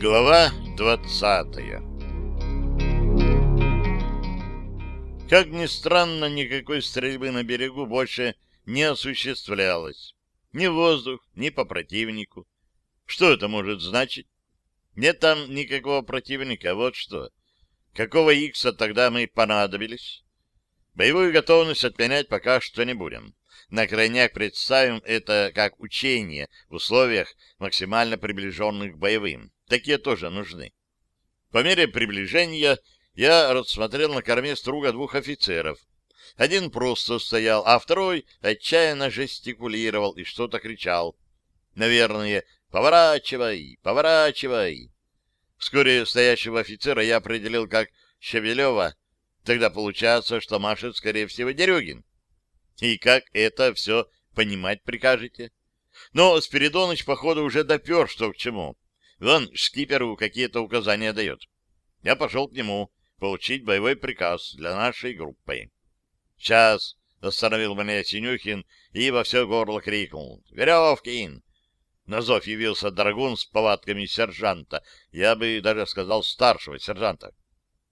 Глава двадцатая Как ни странно, никакой стрельбы на берегу больше не осуществлялось. Ни в воздух, ни по противнику. Что это может значить? Нет там никакого противника, вот что. Какого икса тогда мы понадобились? Боевую готовность отменять пока что не будем. На крайняк представим это как учение в условиях, максимально приближенных к боевым. Такие тоже нужны. По мере приближения я рассмотрел на корме струга двух офицеров. Один просто стоял, а второй отчаянно жестикулировал и что-то кричал. Наверное, «Поворачивай! Поворачивай!» Вскоре стоящего офицера я определил как Щавелева. Тогда получается, что машет, скорее всего, Дерюгин. И как это все понимать прикажете? Но Спиридоныч, походу, уже допер, что к чему. Вон шкиперу какие-то указания дает. Я пошел к нему получить боевой приказ для нашей группы. «Сейчас!» — остановил меня Синюхин и во все горло крикнул. «Веревкин! На зов явился драгун с повадками сержанта, я бы даже сказал старшего сержанта.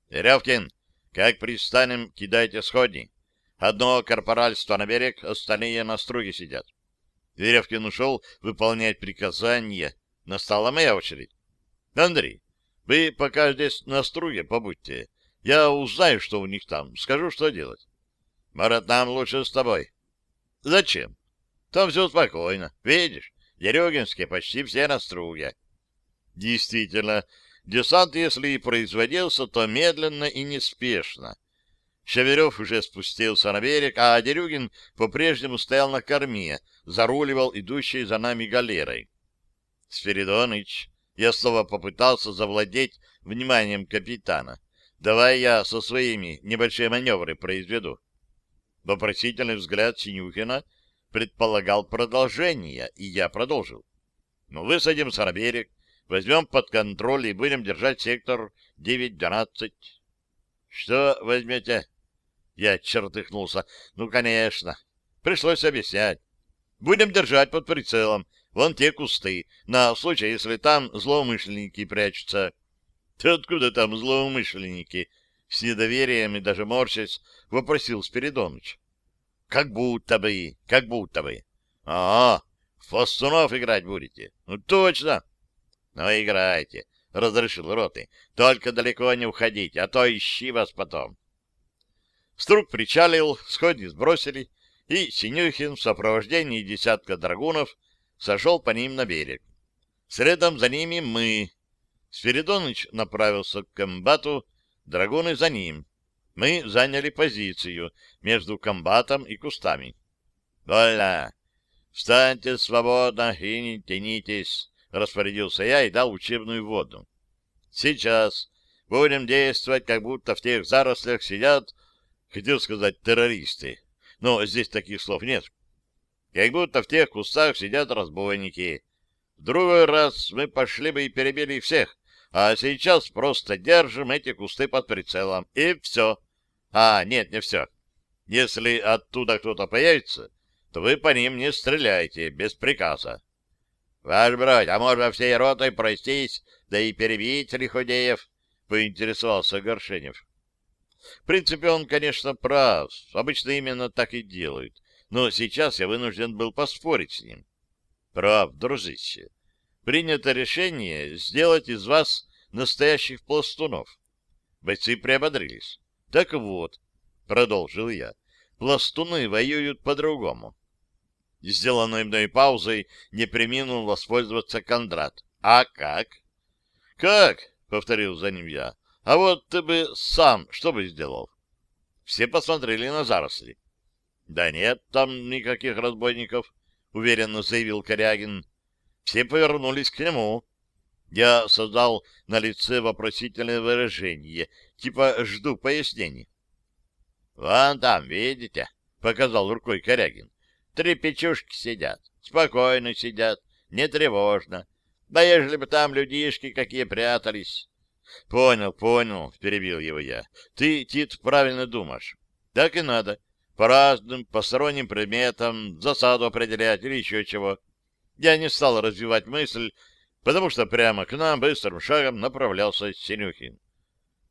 «Веревкин, как пристанем, кидайте сходни. Одно корпоральство на берег, остальные на струге сидят». Веревкин ушел выполнять приказания. Настала моя очередь. «Андрей, вы пока здесь на струге побудьте. Я узнаю, что у них там, скажу, что делать». «Марат, нам лучше с тобой». «Зачем? Там все спокойно. Видишь, Дерегинские почти все на струге. Действительно, десант, если и производился, то медленно и неспешно. Щаверев уже спустился на берег, а Дерюгин по-прежнему стоял на корме, заруливал идущей за нами галерой. Спиридоныч, я снова попытался завладеть вниманием капитана. Давай я со своими небольшие маневры произведу. Вопросительный взгляд Синюхина предполагал продолжение, и я продолжил. Ну, высадимся на берег, возьмем под контроль и будем держать сектор 9-12. Что возьмете? Я чертыхнулся. Ну, конечно. Пришлось объяснять. Будем держать под прицелом вон те кусты, на случай, если там злоумышленники прячутся. Ты откуда там злоумышленники? С недоверием и даже морщась вопросил Спиридоныч. Как будто бы, как будто бы. А, в пластунов играть будете? Ну, точно. Ну, играйте, разрешил роты. Только далеко не уходите, а то ищи вас потом. Струк причалил, сходни сбросили, и Синюхин в сопровождении десятка драгунов сошел по ним на берег. Следом за ними мы. Спиридоныч направился к комбату, драгуны за ним мы заняли позицию между комбатом и кустами. «Вольно! Встаньте свободно и не тянитесь!» — распорядился я и дал учебную воду. «Сейчас будем действовать, как будто в тех зарослях сидят, хотел сказать, террористы, но здесь таких слов нет. Как будто в тех кустах сидят разбойники. В другой раз мы пошли бы и перебили всех, а сейчас просто держим эти кусты под прицелом, и все. А, нет, не все. Если оттуда кто-то появится, то вы по ним не стреляйте, без приказа. Ваш брат, а можно всей ротой простись, да и перебить Лиходеев? Поинтересовался Горшенев. В принципе, он, конечно, прав. Обычно именно так и делают. Но сейчас я вынужден был поспорить с ним. Прав, дружище. Принято решение сделать из вас настоящих пластунов. Бойцы приободрились. Так вот, продолжил я, пластуны воюют по-другому. Сделанной мной паузой не приминул воспользоваться Кондрат. А как? Как? Повторил за ним я. А вот ты бы сам что бы сделал? Все посмотрели на заросли. Да нет там никаких разбойников, уверенно заявил Корягин. Все повернулись к нему. Я создал на лице вопросительное выражение, типа жду пояснений. — Вон там, видите? — показал рукой Корягин. — Три печушки сидят, спокойно сидят, не тревожно. Да ежели бы там людишки какие прятались... — Понял, понял, — перебил его я. — Ты, Тит, правильно думаешь. Так и надо. По разным посторонним предметам засаду определять или еще чего. Я не стал развивать мысль, потому что прямо к нам быстрым шагом направлялся Синюхин.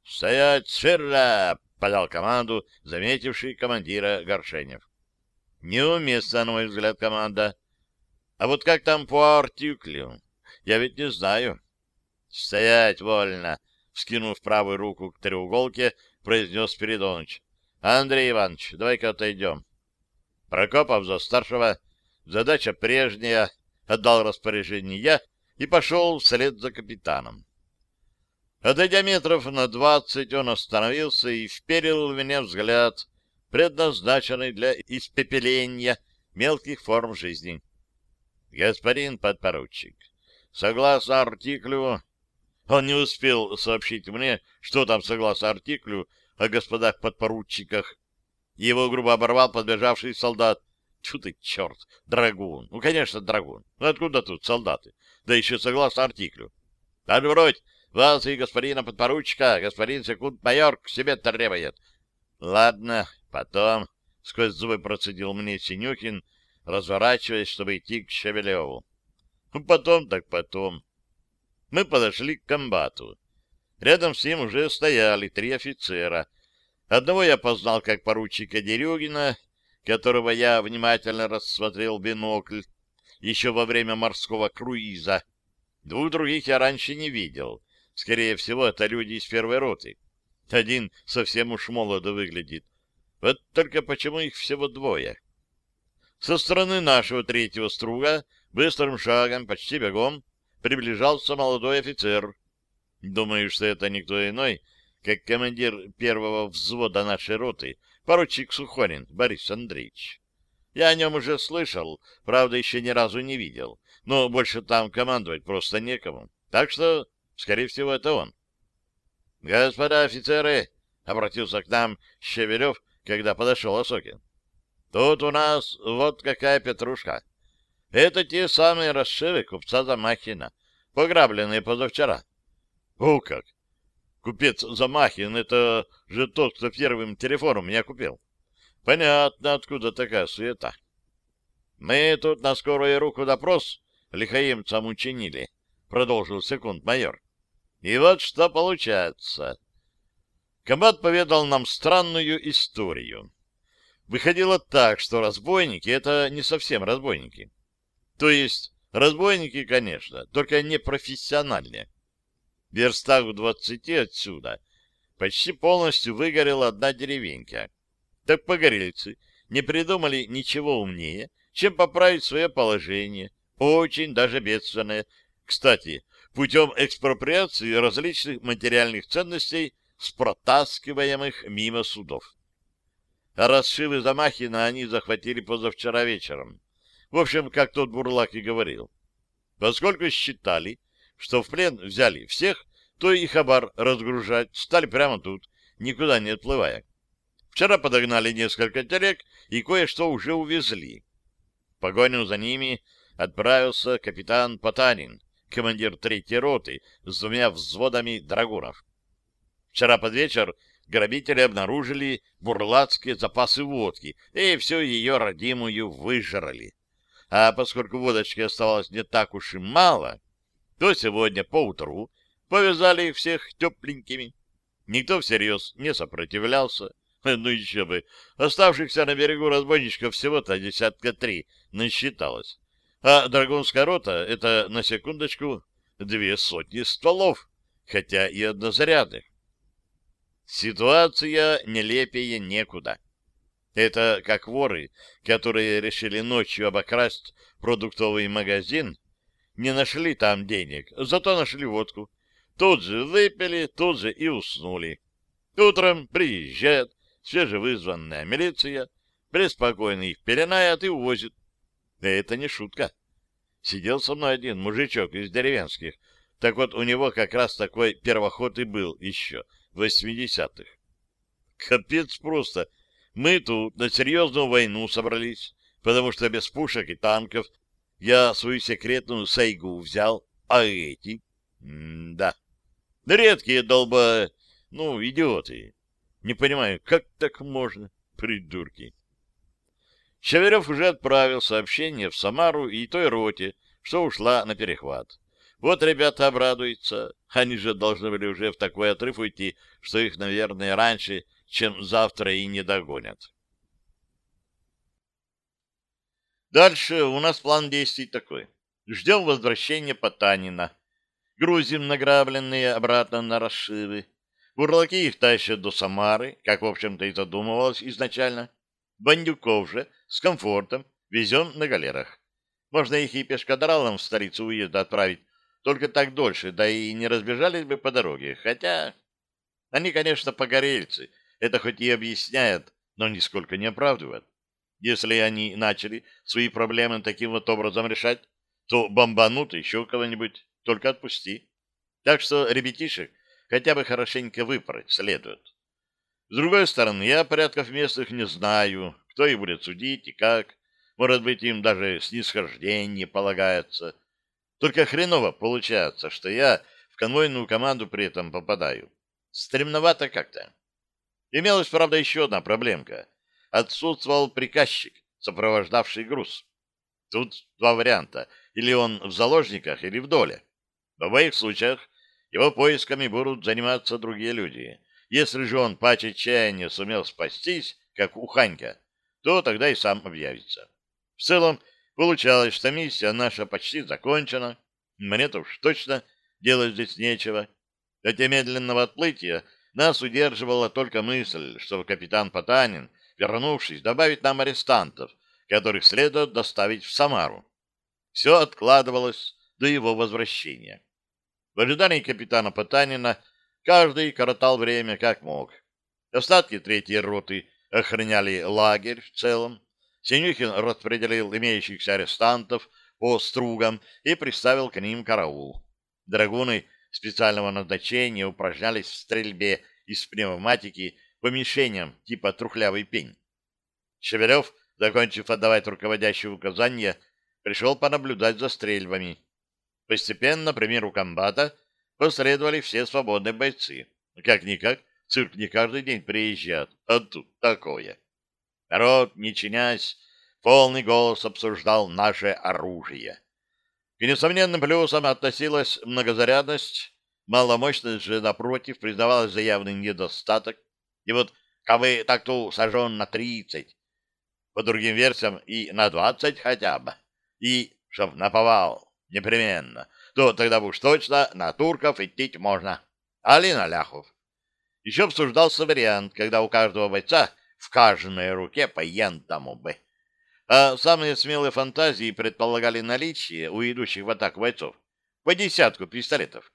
«Стоять, ширра!» — подал команду, заметивший командира Горшенев. Неуместно, на мой взгляд, команда. А вот как там по артиклю? Я ведь не знаю. «Стоять вольно!» — вскинув правую руку к треуголке, произнес Спиридоныч. Андрей Иванович, давай-ка отойдем. Прокопов за старшего. Задача прежняя. Отдал распоряжение я и пошел вслед за капитаном. Отойдя метров на двадцать, он остановился и вперил в меня взгляд, предназначенный для испепеления мелких форм жизни. Господин подпоручик, согласно артиклю... Он не успел сообщить мне, что там согласно артиклю, о господах подпоручиках. Его грубо оборвал подбежавший солдат. Чу ты, черт, драгун. Ну, конечно, драгун. Ну, откуда тут солдаты? Да еще согласно артиклю. Отбрось вас и господина подпоручика, господин секунд-майор к себе требует. Ладно, потом, — сквозь зубы процедил мне Синюхин, разворачиваясь, чтобы идти к Шевелеву. Ну, потом так потом. Мы подошли к комбату. Рядом с ним уже стояли три офицера. Одного я познал как поручика Дерюгина, которого я внимательно рассмотрел в бинокль еще во время морского круиза. Двух других я раньше не видел. Скорее всего, это люди из первой роты. Один совсем уж молодо выглядит. Вот только почему их всего двое? Со стороны нашего третьего струга быстрым шагом, почти бегом, приближался молодой офицер — Думаю, что это никто иной, как командир первого взвода нашей роты, поручик Сухорин Борис Андреевич. Я о нем уже слышал, правда, еще ни разу не видел, но больше там командовать просто некому. Так что, скорее всего, это он. — Господа офицеры! — обратился к нам Щеверев, когда подошел Осокин. — Тут у нас вот какая петрушка. Это те самые расшивы купца Замахина, пограбленные позавчера. О как! Купец Замахин — это же тот, кто первым телефоном меня купил. Понятно, откуда такая суета. Мы тут на скорую руку допрос лихаимцам учинили, — продолжил секунд-майор. И вот что получается. Комбат поведал нам странную историю. Выходило так, что разбойники — это не совсем разбойники. То есть разбойники, конечно, только не профессиональные верстах в двадцати отсюда, почти полностью выгорела одна деревенька. Так погорельцы не придумали ничего умнее, чем поправить свое положение, очень даже бедственное. Кстати, путем экспроприации различных материальных ценностей с протаскиваемых мимо судов. Расшивы Замахина они захватили позавчера вечером. В общем, как тот Бурлак и говорил. Поскольку считали, что в плен взяли всех, то и хабар разгружать стали прямо тут, никуда не отплывая. Вчера подогнали несколько телег и кое-что уже увезли. В погоню за ними отправился капитан Потанин, командир третьей роты, с двумя взводами драгунов. Вчера под вечер грабители обнаружили бурлацкие запасы водки и всю ее родимую выжрали. А поскольку водочки оставалось не так уж и мало, то сегодня поутру повязали их всех тепленькими. Никто всерьез не сопротивлялся. Ну еще бы, оставшихся на берегу разбойничков всего-то десятка три насчиталось. А драгунская рота — это, на секундочку, две сотни стволов, хотя и однозарядных. Ситуация нелепее некуда. Это как воры, которые решили ночью обокрасть продуктовый магазин, не нашли там денег, зато нашли водку. Тут же выпили, тут же и уснули. Утром приезжает свежевызванная милиция, преспокойно их пеленает и увозит. Да это не шутка. Сидел со мной один мужичок из деревенских. Так вот, у него как раз такой первоход и был еще, в 80-х. Капец просто. Мы тут на серьезную войну собрались, потому что без пушек и танков я свою секретную сайгу взял, а эти... М да. Редкие долба... Ну, идиоты. Не понимаю, как так можно, придурки. Щаверев уже отправил сообщение в Самару и той роте, что ушла на перехват. Вот ребята обрадуются. Они же должны были уже в такой отрыв уйти, что их, наверное, раньше, чем завтра и не догонят. Дальше у нас план действий такой. Ждем возвращения Потанина. Грузим награбленные обратно на расшивы. Бурлаки их тащат до Самары, как, в общем-то, и задумывалось изначально. Бандюков же с комфортом везем на галерах. Можно их и пешкадралом в столицу уезда отправить, только так дольше, да и не разбежались бы по дороге. Хотя они, конечно, погорельцы, это хоть и объясняет, но нисколько не оправдывает. Если они начали свои проблемы таким вот образом решать, то бомбанут еще кого-нибудь, только отпусти. Так что ребятишек хотя бы хорошенько выпороть следует. С другой стороны, я порядков местных не знаю, кто их будет судить и как. Может быть, им даже снисхождение полагается. Только хреново получается, что я в конвойную команду при этом попадаю. Стремновато как-то. Имелась, правда, еще одна проблемка. Отсутствовал приказчик, сопровождавший груз. Тут два варианта. Или он в заложниках, или в доле. В обоих случаях его поисками будут заниматься другие люди. Если же он по отчаянию сумел спастись, как Уханька, то тогда и сам объявится. В целом, получалось, что миссия наша почти закончена. Мне-то уж точно делать здесь нечего. От медленного отплытия нас удерживала только мысль, что капитан Потанин, вернувшись, добавит нам арестантов, которых следует доставить в Самару. Все откладывалось до его возвращения. В ожидании капитана Потанина каждый коротал время как мог. Остатки третьей роты охраняли лагерь в целом. Синюхин распределил имеющихся арестантов по стругам и приставил к ним караул. Драгуны специального назначения упражнялись в стрельбе из пневматики по мишеням типа трухлявый пень. Шевелев, закончив отдавать руководящие указания, пришел понаблюдать за стрельбами. Постепенно, примеру комбата, последовали все свободные бойцы. Как-никак, цирк не каждый день приезжает, а тут такое. Народ, не чинясь, полный голос обсуждал наше оружие. К несомненным плюсам относилась многозарядность, маломощность же, напротив, признавалась за явный недостаток. И вот КВ так-то сожжен на тридцать, по другим версиям и на двадцать хотя бы, и чтоб наповал непременно, то тогда уж точно на турков идти можно, али на ляхов. Еще обсуждался вариант, когда у каждого бойца в каждой руке по ентому бы. А самые смелые фантазии предполагали наличие у идущих в атаку бойцов по десятку пистолетов.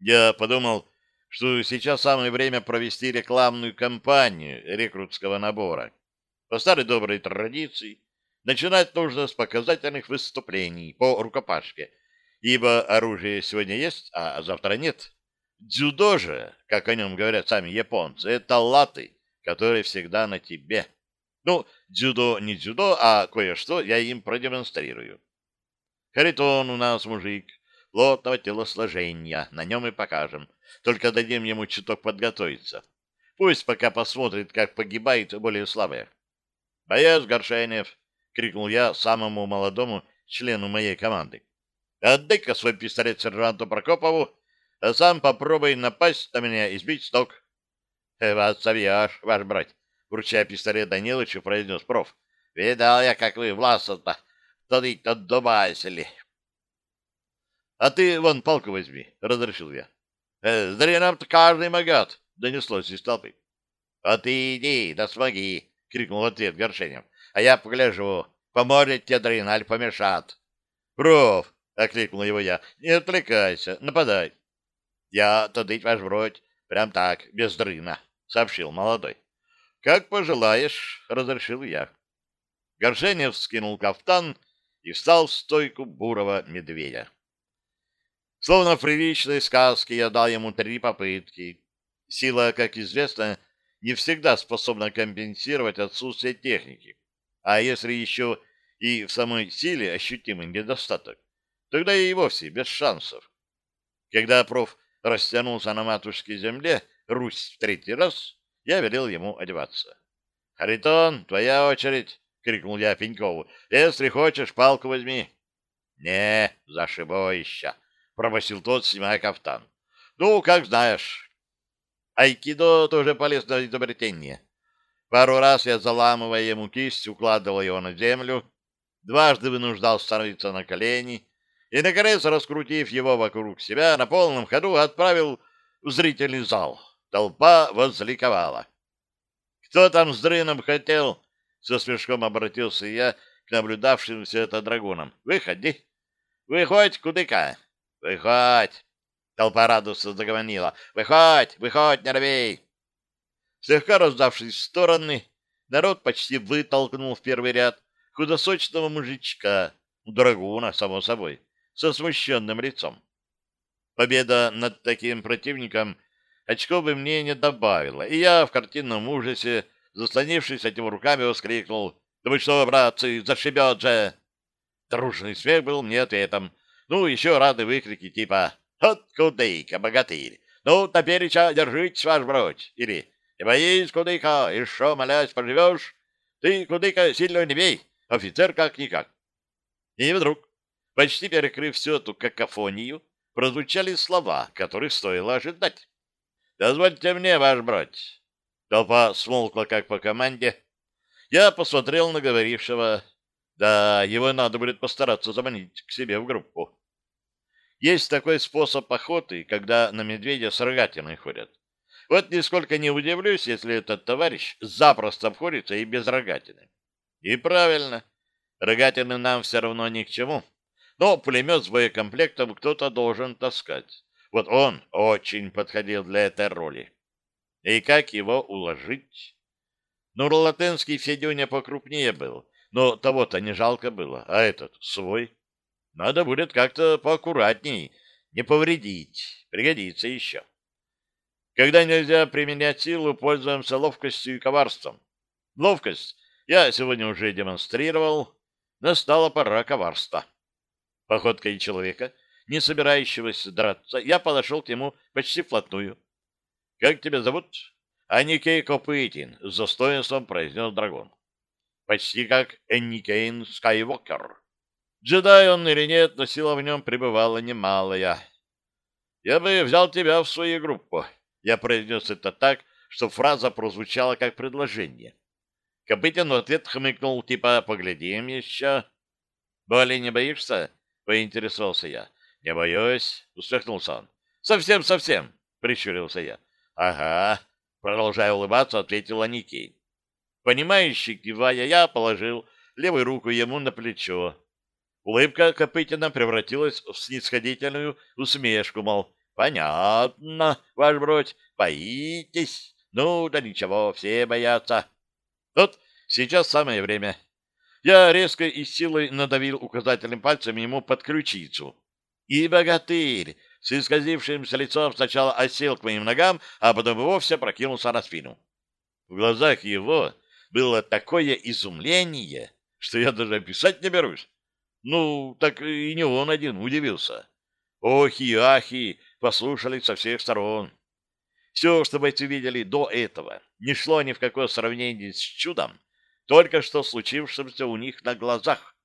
Я подумал, что сейчас самое время провести рекламную кампанию рекрутского набора. По старой доброй традиции начинать нужно с показательных выступлений по рукопашке, ибо оружие сегодня есть, а завтра нет. Дзюдо же, как о нем говорят сами японцы, это латы, которые всегда на тебе. Ну, дзюдо не дзюдо, а кое-что я им продемонстрирую. Харитон у нас мужик, плотного телосложения, на нем и покажем. Только дадим ему чуток подготовиться. Пусть пока посмотрит, как погибает более слабые. — Боец Горшенев! — крикнул я самому молодому члену моей команды. — Отдай-ка свой пистолет сержанту Прокопову, а сам попробуй напасть на меня и сбить сток. — Вас совьешь, ваш брать, — вручая пистолет Данилычу, произнес проф. — Видал я, как вы власов-то тады-то дубасили. — А ты вон палку возьми, — разрешил я. Э, Зря нам-то каждый могет, — донеслось из толпы. — А ты иди, да смоги, — крикнул в ответ Горшенев. — А я погляжу, поможет тебе адреналь помешат. — Проф, — окликнул его я, — не отвлекайся, нападай. — Я тадыть ваш бродь, прям так, без дрына, — сообщил молодой. — Как пожелаешь, — разрешил я. Горшенев скинул кафтан и встал в стойку бурого медведя. Словно в приличной сказке я дал ему три попытки. Сила, как известно, не всегда способна компенсировать отсутствие техники. А если еще и в самой силе ощутимый недостаток, тогда и вовсе без шансов. Когда проф растянулся на матушке земле, Русь в третий раз, я велел ему одеваться. — Харитон, твоя очередь! — крикнул я Пенькову. — Если хочешь, палку возьми. — Не, зашибоища! — пробасил тот, снимая кафтан. — Ну, как знаешь. Айкидо тоже полезное изобретение. Пару раз я, заламывая ему кисть, укладывал его на землю, дважды вынуждал становиться на колени и, наконец, раскрутив его вокруг себя, на полном ходу отправил в зрительный зал. Толпа возликовала. «Кто там с дрыном хотел?» — со смешком обратился я к наблюдавшим все это драгунам. «Выходи! Выходь, кудыка! Выходь!» Толпа радостно заговорила. «Выходь! Выходь, не робей!» Слегка раздавшись в стороны, народ почти вытолкнул в первый ряд худосочного мужичка, драгуна, само собой, со смущенным лицом. Победа над таким противником очков бы мне не добавила, и я в картинном ужасе, заслонившись этим руками, воскликнул «Да вы что, братцы, зашибет же!» Дружный смех был мне ответом. Ну, еще рады выкрики типа «От кудейка, богатырь! Ну, напереча держитесь, ваш бродь!» или «Не боись, кудыка, и шо, молясь, поживешь? Ты, кудыка, сильно не бей, офицер как-никак!» И вдруг, почти перекрыв всю эту какофонию, прозвучали слова, которых стоило ожидать. «Дозвольте мне, ваш бродь!» Толпа смолкла, как по команде. Я посмотрел на говорившего. Да, его надо будет постараться заманить к себе в группу. Есть такой способ охоты, когда на медведя с рогатиной ходят. Вот нисколько не удивлюсь, если этот товарищ запросто обходится и без рогатины. И правильно, рогатины нам все равно ни к чему. Но пулемет с боекомплектом кто-то должен таскать. Вот он очень подходил для этой роли. И как его уложить? Ну, Ролатенский Федюня покрупнее был, но того-то не жалко было, а этот свой. Надо будет как-то поаккуратней, не повредить, пригодится еще. Когда нельзя применять силу, пользуемся ловкостью и коварством. Ловкость я сегодня уже демонстрировал, настала пора коварства. Походкой человека, не собирающегося драться, я подошел к нему почти вплотную. — Как тебя зовут? — Аникей Копытин, — с достоинством произнес драгон. — Почти как Энникейн Скайвокер. Джедай он или нет, но сила в нем пребывала немалая. Я бы взял тебя в свою группу. Я произнес это так, что фраза прозвучала как предложение. Копытин в ответ хмыкнул, типа «поглядим еще». «Боли не боишься?» — поинтересовался я. «Не боюсь», — усмехнулся он. «Совсем-совсем», — прищурился я. «Ага», — продолжая улыбаться, ответил Аникей. Понимающий, кивая, я положил левую руку ему на плечо. Улыбка Копытина превратилась в снисходительную усмешку, мол, «Понятно, ваш бродь, боитесь? Ну, да ничего, все боятся». Вот сейчас самое время. Я резко и силой надавил указательным пальцем ему под ключицу. И богатырь с исказившимся лицом сначала осел к моим ногам, а потом вовсе прокинулся на спину. В глазах его было такое изумление, что я даже описать не берусь. Ну, так и не он один удивился. Охи и ахи послушали со всех сторон. Все, что бойцы видели до этого, не шло ни в какое сравнение с чудом, только что случившимся у них на глазах.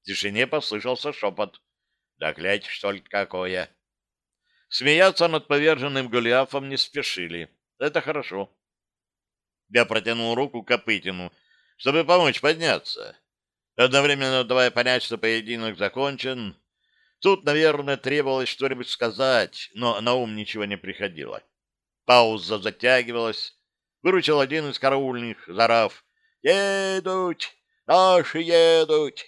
В тишине послышался шепот. «Да глядь, что ли, какое!» Смеяться над поверженным Голиафом не спешили. Это хорошо. Я протянул руку Копытину, чтобы помочь подняться одновременно давая понять, что поединок закончен. Тут, наверное, требовалось что-нибудь сказать, но на ум ничего не приходило. Пауза затягивалась. Выручил один из караульных, зарав. «Едут! Наши едут!»